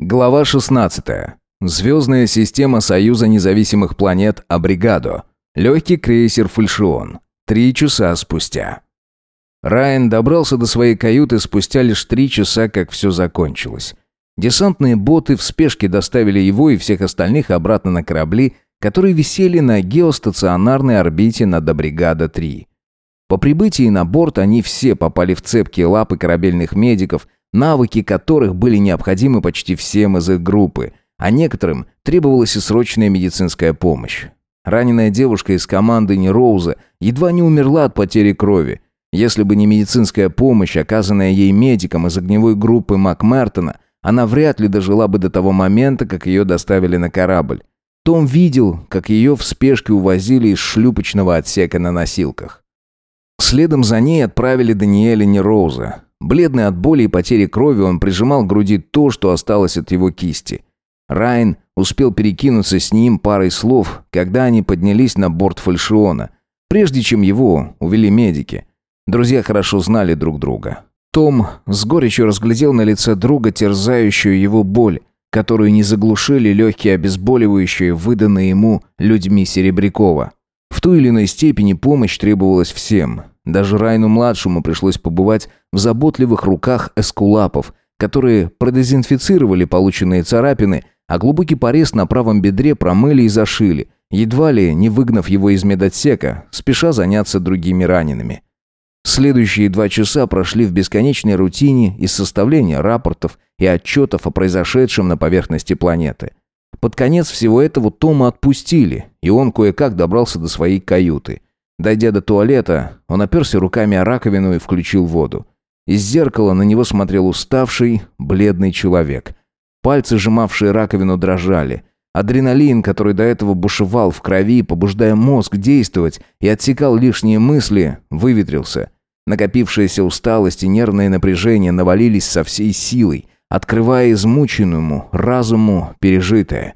Глава 16. Звездная система Союза независимых планет Абригадо. Легкий крейсер «Фальшион». Три часа спустя. Райан добрался до своей каюты спустя лишь три часа, как все закончилось. Десантные боты в спешке доставили его и всех остальных обратно на корабли, которые висели на геостационарной орбите над Абригадо-3. По прибытии на борт они все попали в цепкие лапы корабельных медиков – навыки которых были необходимы почти всем из их группы, а некоторым требовалась и срочная медицинская помощь. Раненая девушка из команды Нероуза едва не умерла от потери крови. Если бы не медицинская помощь, оказанная ей медиком из огневой группы МакМертона, она вряд ли дожила бы до того момента, как ее доставили на корабль. Том видел, как ее в спешке увозили из шлюпочного отсека на носилках. Следом за ней отправили Даниэля Нероуза. Бледный от боли и потери крови, он прижимал к груди то, что осталось от его кисти. Райн успел перекинуться с ним парой слов, когда они поднялись на борт фальшиона, прежде чем его увели медики. Друзья хорошо знали друг друга. Том с горечью разглядел на лице друга терзающую его боль, которую не заглушили легкие обезболивающие, выданные ему людьми Серебрякова. В той или иной степени помощь требовалась всем. Даже Райну-младшему пришлось побывать в заботливых руках эскулапов, которые продезинфицировали полученные царапины, а глубокий порез на правом бедре промыли и зашили, едва ли не выгнав его из медотсека, спеша заняться другими ранеными. Следующие два часа прошли в бесконечной рутине из составления рапортов и отчетов о произошедшем на поверхности планеты. Под конец всего этого Тома отпустили, и он кое-как добрался до своей каюты – Дойдя до туалета, он оперся руками о раковину и включил воду. Из зеркала на него смотрел уставший, бледный человек. Пальцы, сжимавшие раковину, дрожали. Адреналин, который до этого бушевал в крови, побуждая мозг действовать и отсекал лишние мысли, выветрился. Накопившаяся усталость и нервное напряжение навалились со всей силой, открывая измученному разуму пережитое.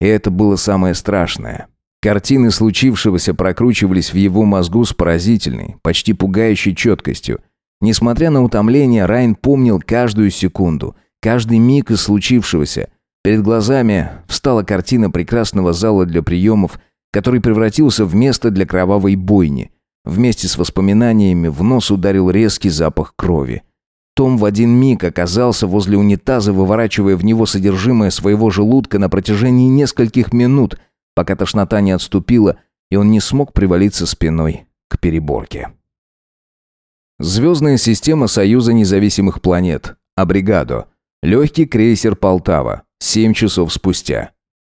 И это было самое страшное. Картины случившегося прокручивались в его мозгу с поразительной, почти пугающей четкостью. Несмотря на утомление, Райн помнил каждую секунду, каждый миг из случившегося. Перед глазами встала картина прекрасного зала для приемов, который превратился в место для кровавой бойни. Вместе с воспоминаниями в нос ударил резкий запах крови. Том в один миг оказался возле унитаза, выворачивая в него содержимое своего желудка на протяжении нескольких минут – пока тошнота не отступила, и он не смог привалиться спиной к переборке. Звездная система Союза независимых планет. Абригадо. Легкий крейсер «Полтава». Семь часов спустя.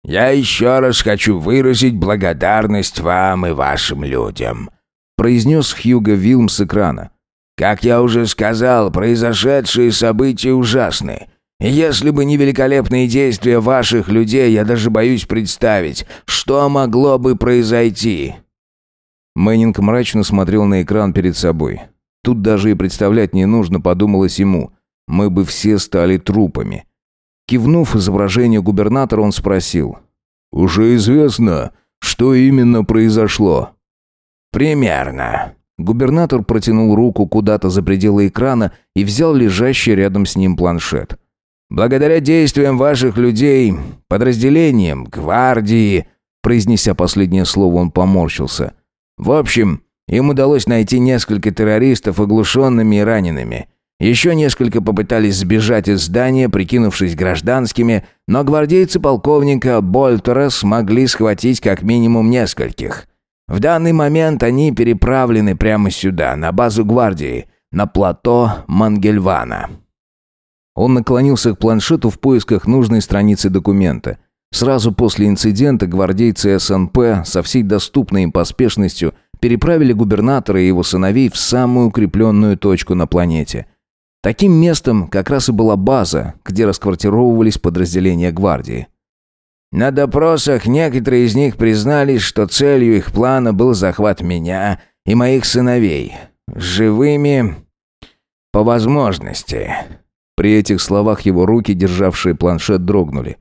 «Я еще раз хочу выразить благодарность вам и вашим людям», произнес Хьюго Вилм с экрана. «Как я уже сказал, произошедшие события ужасны. Если бы не великолепные действия ваших людей, я даже боюсь представить, что могло бы произойти». Мэннинг мрачно смотрел на экран перед собой. Тут даже и представлять не нужно, подумалось ему. Мы бы все стали трупами. Кивнув изображению губернатора, он спросил. «Уже известно, что именно произошло?» «Примерно». Губернатор протянул руку куда-то за пределы экрана и взял лежащий рядом с ним планшет. Благодаря действиям ваших людей, подразделениям, гвардии...» Произнеся последнее слово, он поморщился. «В общем, им удалось найти несколько террористов оглушенными и ранеными. Еще несколько попытались сбежать из здания, прикинувшись гражданскими, но гвардейцы полковника Больтера смогли схватить как минимум нескольких. В данный момент они переправлены прямо сюда, на базу гвардии, на плато Мангельвана». Он наклонился к планшету в поисках нужной страницы документа. Сразу после инцидента гвардейцы СНП со всей доступной им поспешностью переправили губернатора и его сыновей в самую укрепленную точку на планете. Таким местом как раз и была база, где расквартировывались подразделения гвардии. На допросах некоторые из них признались, что целью их плана был захват меня и моих сыновей. Живыми по возможности. При этих словах его руки, державшие планшет, дрогнули.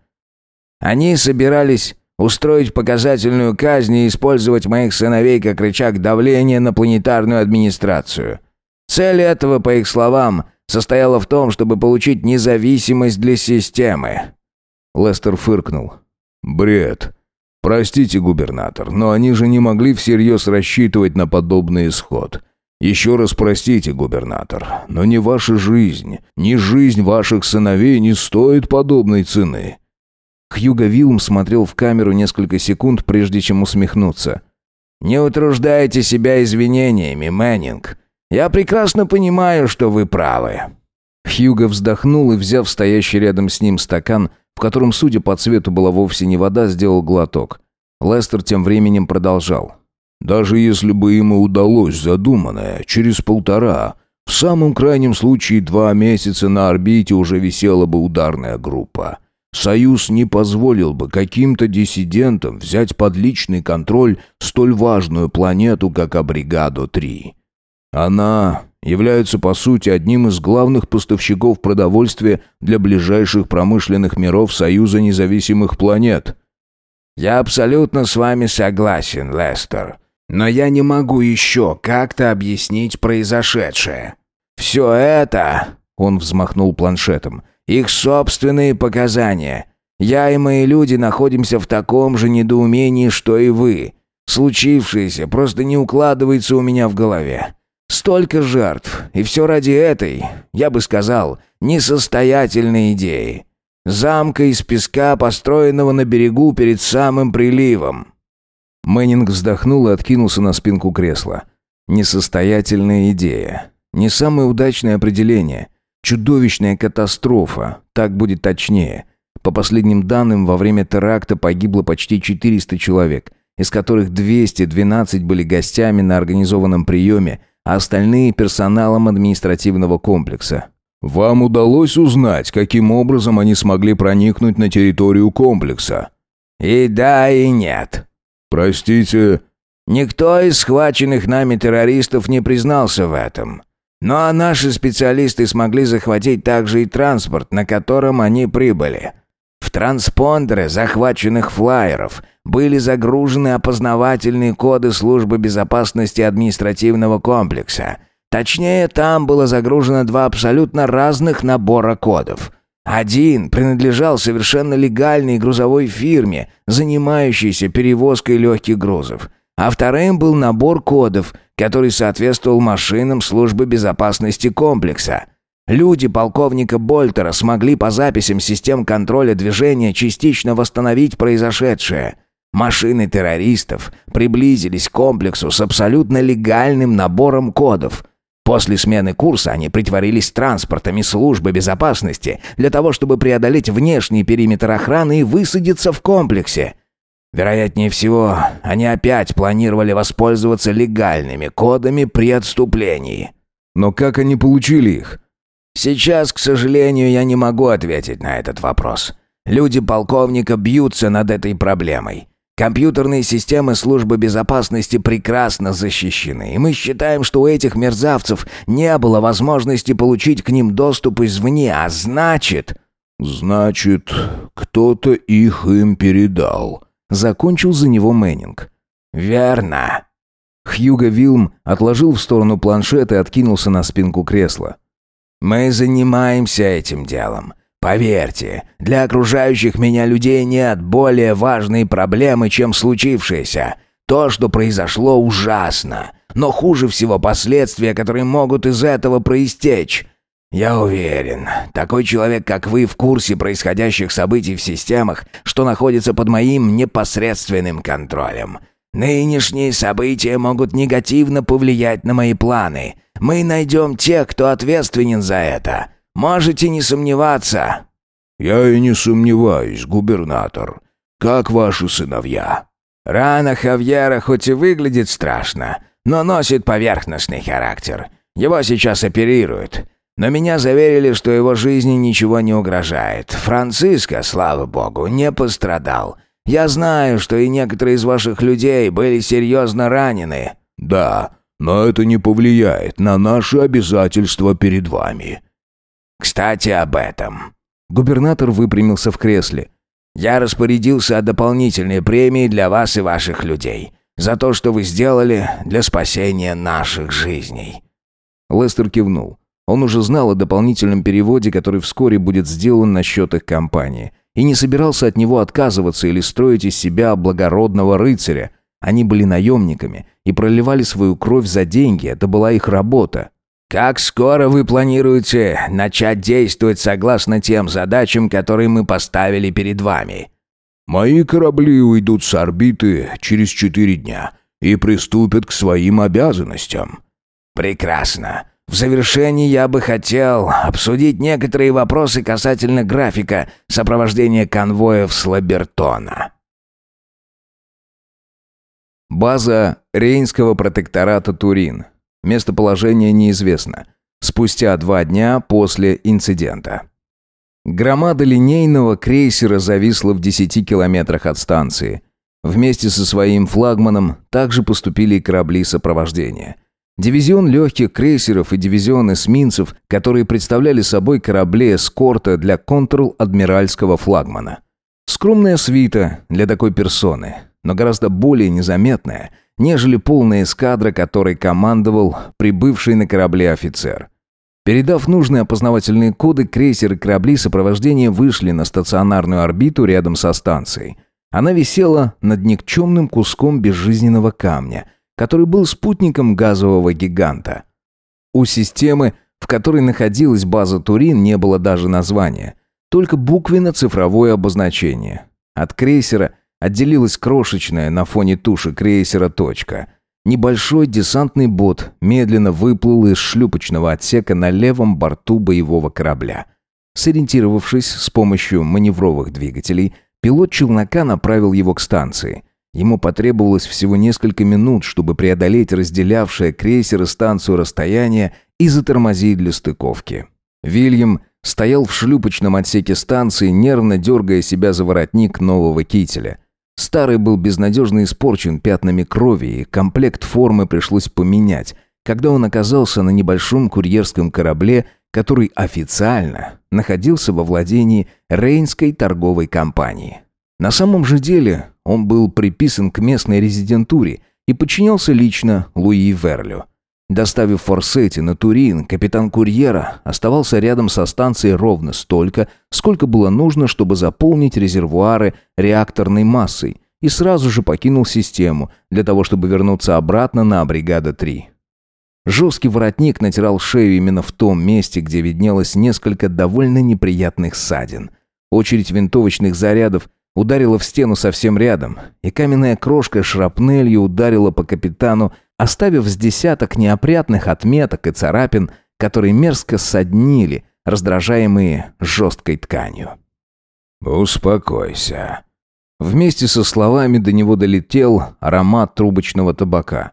«Они собирались устроить показательную казнь и использовать моих сыновей как рычаг давления на планетарную администрацию. Цель этого, по их словам, состояла в том, чтобы получить независимость для системы. Лестер фыркнул. «Бред. Простите, губернатор, но они же не могли всерьез рассчитывать на подобный исход. Еще раз простите, губернатор, но ни ваша жизнь, ни жизнь ваших сыновей не стоит подобной цены». Хьюго Вилм смотрел в камеру несколько секунд, прежде чем усмехнуться. «Не утруждайте себя извинениями, Мэннинг. Я прекрасно понимаю, что вы правы». Хьюго вздохнул и, взяв стоящий рядом с ним стакан, в котором, судя по цвету, была вовсе не вода, сделал глоток. Лестер тем временем продолжал. «Даже если бы и удалось задуманное, через полтора, в самом крайнем случае два месяца на орбите уже висела бы ударная группа. Союз не позволил бы каким-то диссидентам взять под личный контроль столь важную планету, как Абригадо-3. Она является по сути одним из главных поставщиков продовольствия для ближайших промышленных миров Союза независимых планет. Я абсолютно с вами согласен, Лестер. Но я не могу еще как-то объяснить произошедшее. Все это, он взмахнул планшетом, их собственные показания. Я и мои люди находимся в таком же недоумении, что и вы. Случившееся просто не укладывается у меня в голове. Столько жертв, и все ради этой, я бы сказал, несостоятельной идеи. Замка из песка, построенного на берегу перед самым приливом. Мэннинг вздохнул и откинулся на спинку кресла. Несостоятельная идея. Не самое удачное определение. Чудовищная катастрофа, так будет точнее. По последним данным, во время теракта погибло почти 400 человек, из которых 212 были гостями на организованном приеме, а остальные персоналом административного комплекса. Вам удалось узнать, каким образом они смогли проникнуть на территорию комплекса? И да, и нет. Простите. Никто из схваченных нами террористов не признался в этом. Ну а наши специалисты смогли захватить также и транспорт, на котором они прибыли. В транспондеры захваченных флайеров были загружены опознавательные коды службы безопасности административного комплекса. Точнее, там было загружено два абсолютно разных набора кодов. Один принадлежал совершенно легальной грузовой фирме, занимающейся перевозкой легких грузов, а вторым был набор кодов, который соответствовал машинам службы безопасности комплекса – Люди полковника Больтера смогли по записям систем контроля движения частично восстановить произошедшее. Машины террористов приблизились к комплексу с абсолютно легальным набором кодов. После смены курса они притворились транспортами службы безопасности для того, чтобы преодолеть внешний периметр охраны и высадиться в комплексе. Вероятнее всего, они опять планировали воспользоваться легальными кодами при отступлении. Но как они получили их? Сейчас, к сожалению, я не могу ответить на этот вопрос. Люди полковника бьются над этой проблемой. Компьютерные системы службы безопасности прекрасно защищены, и мы считаем, что у этих мерзавцев не было возможности получить к ним доступ извне, а значит... «Значит, кто-то их им передал», — закончил за него Мэннинг. «Верно». Хьюго Вилм отложил в сторону планшет и откинулся на спинку кресла. Мы занимаемся этим делом. Поверьте, для окружающих меня людей нет более важной проблемы, чем случившееся. То, что произошло, ужасно. Но хуже всего последствия, которые могут из этого проистечь. Я уверен, такой человек, как вы, в курсе происходящих событий в системах, что находятся под моим непосредственным контролем. Нынешние события могут негативно повлиять на мои планы. Мы найдем тех, кто ответственен за это. Можете не сомневаться». «Я и не сомневаюсь, губернатор. Как ваши сыновья?» «Рана Хавьера хоть и выглядит страшно, но носит поверхностный характер. Его сейчас оперируют. Но меня заверили, что его жизни ничего не угрожает. Франциско, слава богу, не пострадал. Я знаю, что и некоторые из ваших людей были серьезно ранены». «Да, но это не повлияет на наши обязательства перед вами». «Кстати, об этом». Губернатор выпрямился в кресле. «Я распорядился о дополнительной премии для вас и ваших людей. За то, что вы сделали для спасения наших жизней». Лестер кивнул. Он уже знал о дополнительном переводе, который вскоре будет сделан на счет их компании. и не собирался от него отказываться или строить из себя благородного рыцаря. Они были наемниками и проливали свою кровь за деньги, это была их работа. «Как скоро вы планируете начать действовать согласно тем задачам, которые мы поставили перед вами?» «Мои корабли уйдут с орбиты через четыре дня и приступят к своим обязанностям». «Прекрасно. В завершении я бы хотел обсудить некоторые вопросы касательно графика сопровождения конвоев с Лабертона». База Рейнского протектората Турин. Местоположение неизвестно. Спустя два дня после инцидента. Громада линейного крейсера зависла в 10 километрах от станции. Вместе со своим флагманом также поступили и корабли сопровождения. Дивизион легких крейсеров и дивизион эсминцев, которые представляли собой корабли эскорта для контр-адмиральского флагмана. Скромная свита для такой персоны, но гораздо более незаметная, нежели полная эскадра, которой командовал прибывший на корабле офицер. Передав нужные опознавательные коды, крейсер и корабли сопровождения вышли на стационарную орбиту рядом со станцией. Она висела над никчемным куском безжизненного камня – который был спутником газового гиганта. У системы, в которой находилась база Турин, не было даже названия, только буквенно-цифровое обозначение. От крейсера отделилась крошечная на фоне туши крейсера точка. Небольшой десантный бот медленно выплыл из шлюпочного отсека на левом борту боевого корабля. Сориентировавшись с помощью маневровых двигателей, пилот челнока направил его к станции – Ему потребовалось всего несколько минут, чтобы преодолеть разделявшее крейсер и станцию расстояние и затормозить для стыковки. Вильям стоял в шлюпочном отсеке станции, нервно дергая себя за воротник нового кителя. Старый был безнадежно испорчен пятнами крови, и комплект формы пришлось поменять, когда он оказался на небольшом курьерском корабле, который официально находился во владении Рейнской торговой компании. На самом же деле он был приписан к местной резидентуре и подчинялся лично Луи Верлю. Доставив Форсети на Турин, капитан курьера оставался рядом со станцией ровно столько, сколько было нужно, чтобы заполнить резервуары реакторной массой, и сразу же покинул систему для того, чтобы вернуться обратно на Бригада-3. Жесткий воротник натирал шею именно в том месте, где виднелось несколько довольно неприятных ссадин. Очередь винтовочных зарядов ударила в стену совсем рядом, и каменная крошка шрапнелью ударила по капитану, оставив с десяток неопрятных отметок и царапин, которые мерзко соднили, раздражаемые жесткой тканью. «Успокойся». Вместе со словами до него долетел аромат трубочного табака.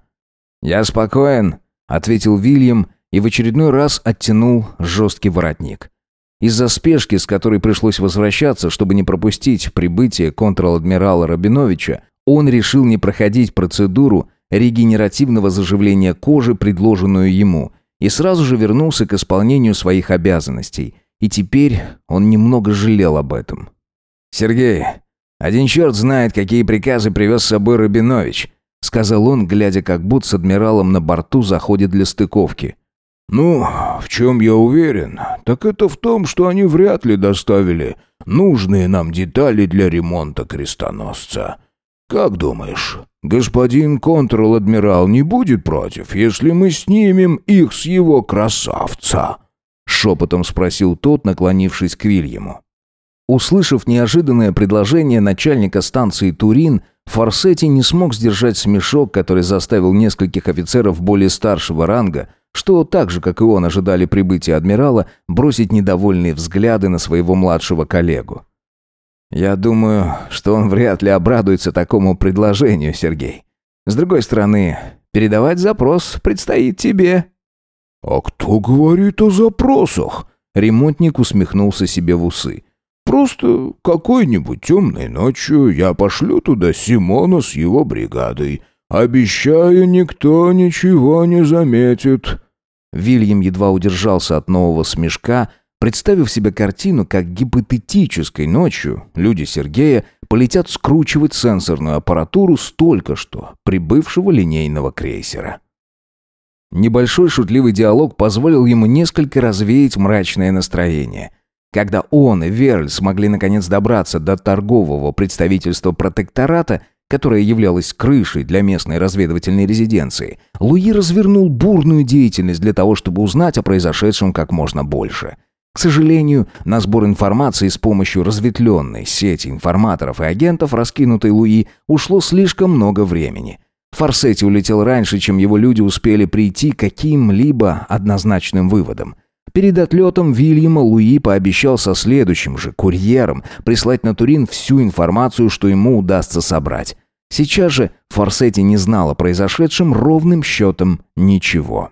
«Я спокоен», — ответил Вильям и в очередной раз оттянул жесткий воротник. Из-за спешки, с которой пришлось возвращаться, чтобы не пропустить прибытие контр-адмирала Рабиновича, он решил не проходить процедуру регенеративного заживления кожи, предложенную ему, и сразу же вернулся к исполнению своих обязанностей. И теперь он немного жалел об этом. «Сергей, один черт знает, какие приказы привез с собой Рабинович», сказал он, глядя, как будто с адмиралом на борту заходит для стыковки. «Ну, в чем я уверен, так это в том, что они вряд ли доставили нужные нам детали для ремонта крестоносца. Как думаешь, господин контр-адмирал не будет против, если мы снимем их с его красавца?» Шепотом спросил тот, наклонившись к Вильяму. Услышав неожиданное предложение начальника станции Турин, Форсетти не смог сдержать смешок, который заставил нескольких офицеров более старшего ранга что так же, как и он, ожидали прибытия адмирала, бросить недовольные взгляды на своего младшего коллегу. «Я думаю, что он вряд ли обрадуется такому предложению, Сергей. С другой стороны, передавать запрос предстоит тебе». «А кто говорит о запросах?» Ремонтник усмехнулся себе в усы. «Просто какой-нибудь темной ночью я пошлю туда Симона с его бригадой. Обещаю, никто ничего не заметит». Вильям едва удержался от нового смешка, представив себе картину, как гипотетической ночью люди Сергея полетят скручивать сенсорную аппаратуру столько что прибывшего линейного крейсера. Небольшой шутливый диалог позволил ему несколько развеять мрачное настроение. Когда он и Верль смогли наконец добраться до торгового представительства протектората, которое являлось крышей для местной разведывательной резиденции, Луи развернул бурную деятельность для того, чтобы узнать о произошедшем как можно больше. К сожалению, на сбор информации с помощью разветвленной сети информаторов и агентов, раскинутой Луи, ушло слишком много времени. Форсетти улетел раньше, чем его люди успели прийти к каким-либо однозначным выводам – Перед отлетом Вильяма Луи пообещал со следующим же курьером прислать на Турин всю информацию, что ему удастся собрать. Сейчас же Форсетти не знал о произошедшем ровным счетом ничего.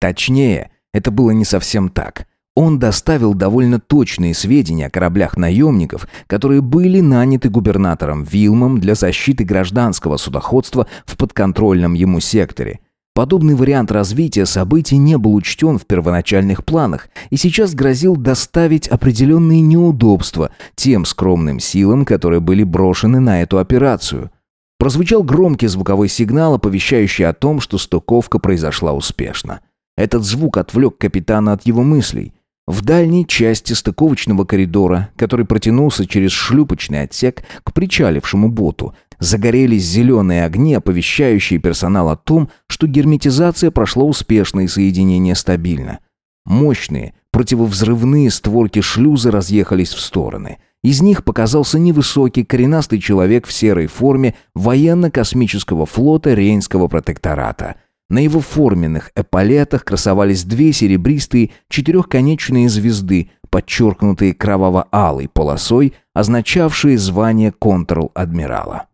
Точнее, это было не совсем так. Он доставил довольно точные сведения о кораблях наемников, которые были наняты губернатором Вилмом для защиты гражданского судоходства в подконтрольном ему секторе – Подобный вариант развития событий не был учтен в первоначальных планах и сейчас грозил доставить определенные неудобства тем скромным силам, которые были брошены на эту операцию. Прозвучал громкий звуковой сигнал, оповещающий о том, что стыковка произошла успешно. Этот звук отвлек капитана от его мыслей. В дальней части стыковочного коридора, который протянулся через шлюпочный отсек к причалившему боту, загорелись зеленые огни, оповещающие персонал о том, что герметизация прошла успешно и соединение стабильно. Мощные, противовзрывные створки шлюза разъехались в стороны. Из них показался невысокий, коренастый человек в серой форме военно-космического флота Рейнского протектората – на его форменных эполетах красовались две серебристые четырехконечные звезды, подчеркнутые кроваво-алой полосой, означавшие звание контр-адмирала.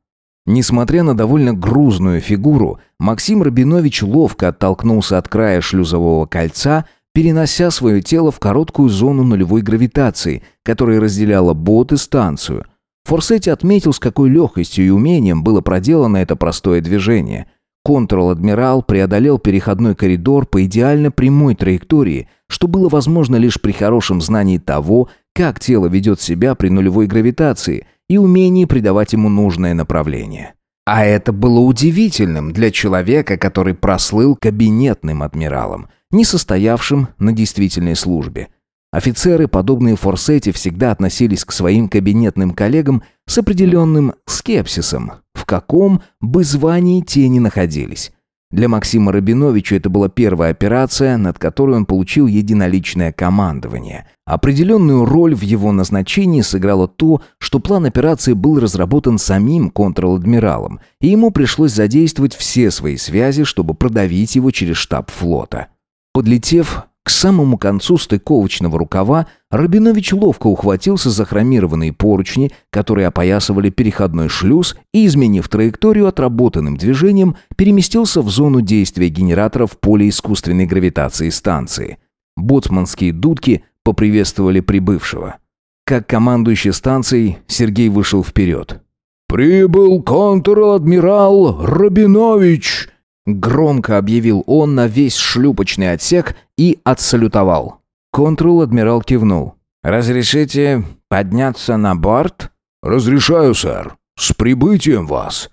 Несмотря на довольно грузную фигуру, Максим Рабинович ловко оттолкнулся от края шлюзового кольца, перенося свое тело в короткую зону нулевой гравитации, которая разделяла бот и станцию. Форсетти отметил, с какой легкостью и умением было проделано это простое движение – Контр-адмирал преодолел переходной коридор по идеально прямой траектории, что было возможно лишь при хорошем знании того, как тело ведет себя при нулевой гравитации и умении придавать ему нужное направление. А это было удивительным для человека, который прослыл кабинетным адмиралом, не состоявшим на действительной службе. Офицеры, подобные Форсете, всегда относились к своим кабинетным коллегам с определенным скепсисом, каком бы звании те ни находились. Для Максима Рабиновича это была первая операция, над которой он получил единоличное командование. Определенную роль в его назначении сыграло то, что план операции был разработан самим контр-адмиралом, и ему пришлось задействовать все свои связи, чтобы продавить его через штаб флота. Подлетев к самому концу стыковочного рукава Рабинович ловко ухватился за хромированные поручни, которые опоясывали переходной шлюз, и, изменив траекторию отработанным движением, переместился в зону действия генераторов поля искусственной гравитации станции. Боцманские дудки поприветствовали прибывшего. Как командующий станцией, Сергей вышел вперед. «Прибыл контр-адмирал Рабинович!» Громко объявил он на весь шлюпочный отсек и отсалютовал. Контрол-адмирал кивнул. «Разрешите подняться на борт?» «Разрешаю, сэр. С прибытием вас!»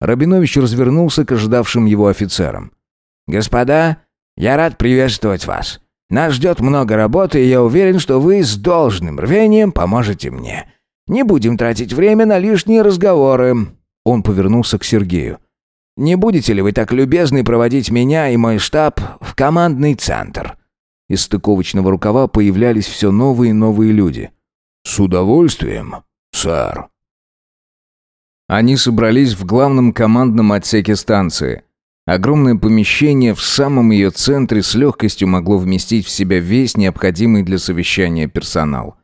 Рабинович развернулся к ожидавшим его офицерам. «Господа, я рад приветствовать вас. Нас ждет много работы, и я уверен, что вы с должным рвением поможете мне. Не будем тратить время на лишние разговоры». Он повернулся к Сергею. Не будете ли вы так любезны проводить меня и мой штаб в командный центр?» Из стыковочного рукава появлялись все новые и новые люди. «С удовольствием, сэр». Они собрались в главном командном отсеке станции. Огромное помещение в самом ее центре с легкостью могло вместить в себя весь необходимый для совещания персонал.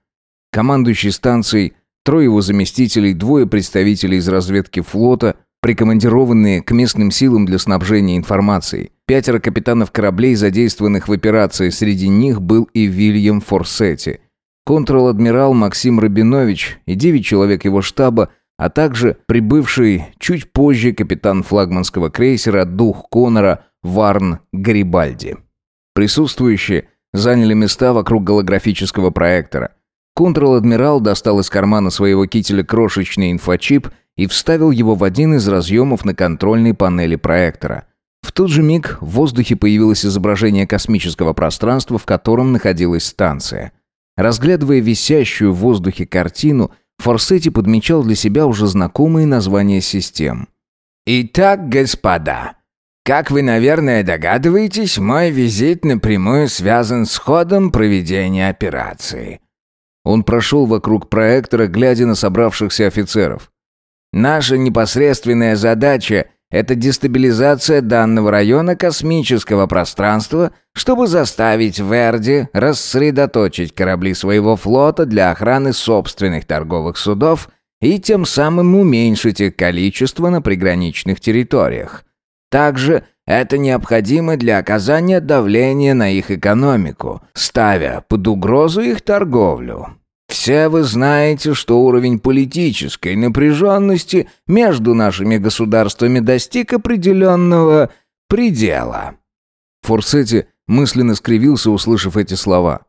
Командующий станцией, трое его заместителей, двое представителей из разведки флота – прикомандированные к местным силам для снабжения информацией. Пятеро капитанов кораблей, задействованных в операции, среди них был и Вильям Форсетти. Контр-адмирал Максим Рабинович и девять человек его штаба, а также прибывший чуть позже капитан флагманского крейсера «Дух Конора» Варн Гарибальди. Присутствующие заняли места вокруг голографического проектора. Контр-адмирал достал из кармана своего кителя крошечный инфочип – и вставил его в один из разъемов на контрольной панели проектора. В тот же миг в воздухе появилось изображение космического пространства, в котором находилась станция. Разглядывая висящую в воздухе картину, Форсетти подмечал для себя уже знакомые названия систем. «Итак, господа, как вы, наверное, догадываетесь, мой визит напрямую связан с ходом проведения операции». Он прошел вокруг проектора, глядя на собравшихся офицеров. «Наша непосредственная задача – это дестабилизация данного района космического пространства, чтобы заставить Верди рассредоточить корабли своего флота для охраны собственных торговых судов и тем самым уменьшить их количество на приграничных территориях. Также это необходимо для оказания давления на их экономику, ставя под угрозу их торговлю. Все вы знаете, что уровень политической напряженности между нашими государствами достиг определенного предела. Форсетти мысленно скривился, услышав эти слова.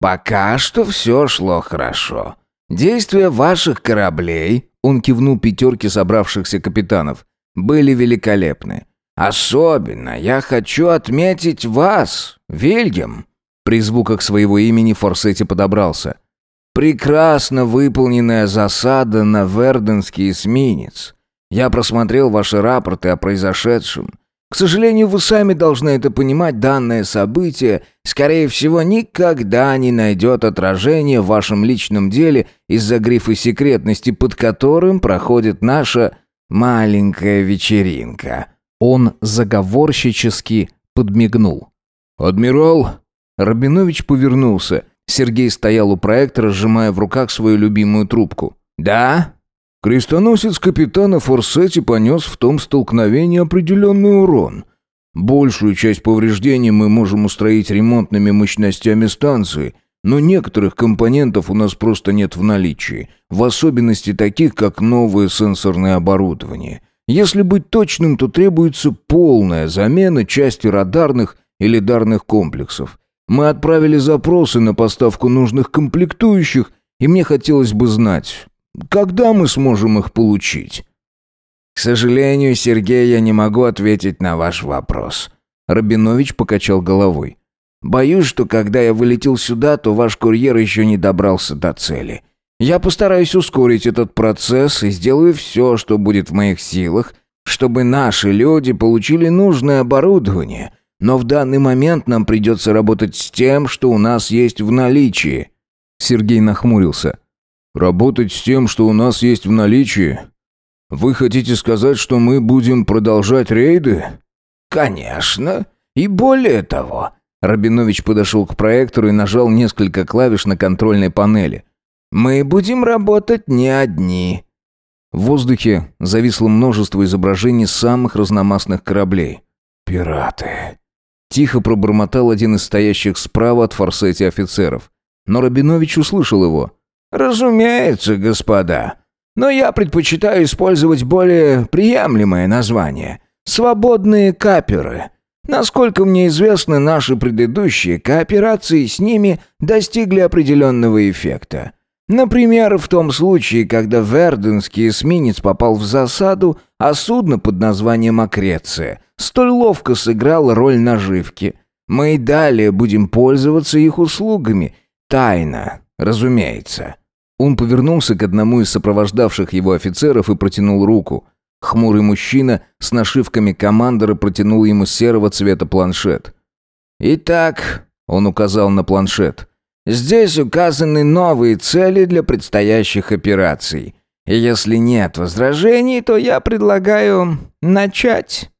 «Пока что все шло хорошо. Действия ваших кораблей, он кивнул пятерке собравшихся капитанов, были великолепны. Особенно я хочу отметить вас, Вильгем». При звуках своего имени Форсетти подобрался. «Прекрасно выполненная засада на Верденский эсминец. Я просмотрел ваши рапорты о произошедшем. К сожалению, вы сами должны это понимать, данное событие, скорее всего, никогда не найдет отражения в вашем личном деле из-за грифа секретности, под которым проходит наша маленькая вечеринка». Он заговорщически подмигнул. «Адмирал?» Рабинович повернулся. Сергей стоял у проектора, сжимая в руках свою любимую трубку. «Да?» Крестоносец капитана Форсетти понес в том столкновении определенный урон. Большую часть повреждений мы можем устроить ремонтными мощностями станции, но некоторых компонентов у нас просто нет в наличии, в особенности таких, как новое сенсорное оборудование. Если быть точным, то требуется полная замена части радарных и лидарных комплексов. Мы отправили запросы на поставку нужных комплектующих, и мне хотелось бы знать, когда мы сможем их получить. К сожалению, Сергей, я не могу ответить на ваш вопрос. Рабинович покачал головой. Боюсь, что когда я вылетел сюда, то ваш курьер еще не добрался до цели. Я постараюсь ускорить этот процесс и сделаю все, что будет в моих силах, чтобы наши люди получили нужное оборудование. Но в данный момент нам придется работать с тем, что у нас есть в наличии». Сергей нахмурился. «Работать с тем, что у нас есть в наличии? Вы хотите сказать, что мы будем продолжать рейды?» «Конечно. И более того...» Рабинович подошел к проектору и нажал несколько клавиш на контрольной панели. Мы будем работать не одни». В воздухе зависло множество изображений самых разномастных кораблей. «Пираты!» Тихо пробормотал один из стоящих справа от форсети офицеров. Но Рабинович услышал его. «Разумеется, господа. Но я предпочитаю использовать более приемлемое название. Свободные каперы. Насколько мне известно, наши предыдущие кооперации с ними достигли определенного эффекта. Например, в том случае, когда Верденский эсминец попал в засаду, а судно под названием «Акреция» столь ловко сыграло роль наживки. Мы и далее будем пользоваться их услугами. Тайно, разумеется». Он повернулся к одному из сопровождавших его офицеров и протянул руку. Хмурый мужчина с нашивками командора протянул ему серого цвета планшет. «Итак», — он указал на планшет, — Здесь указаны новые цели для предстоящих операций. Если нет возражений, то я предлагаю начать.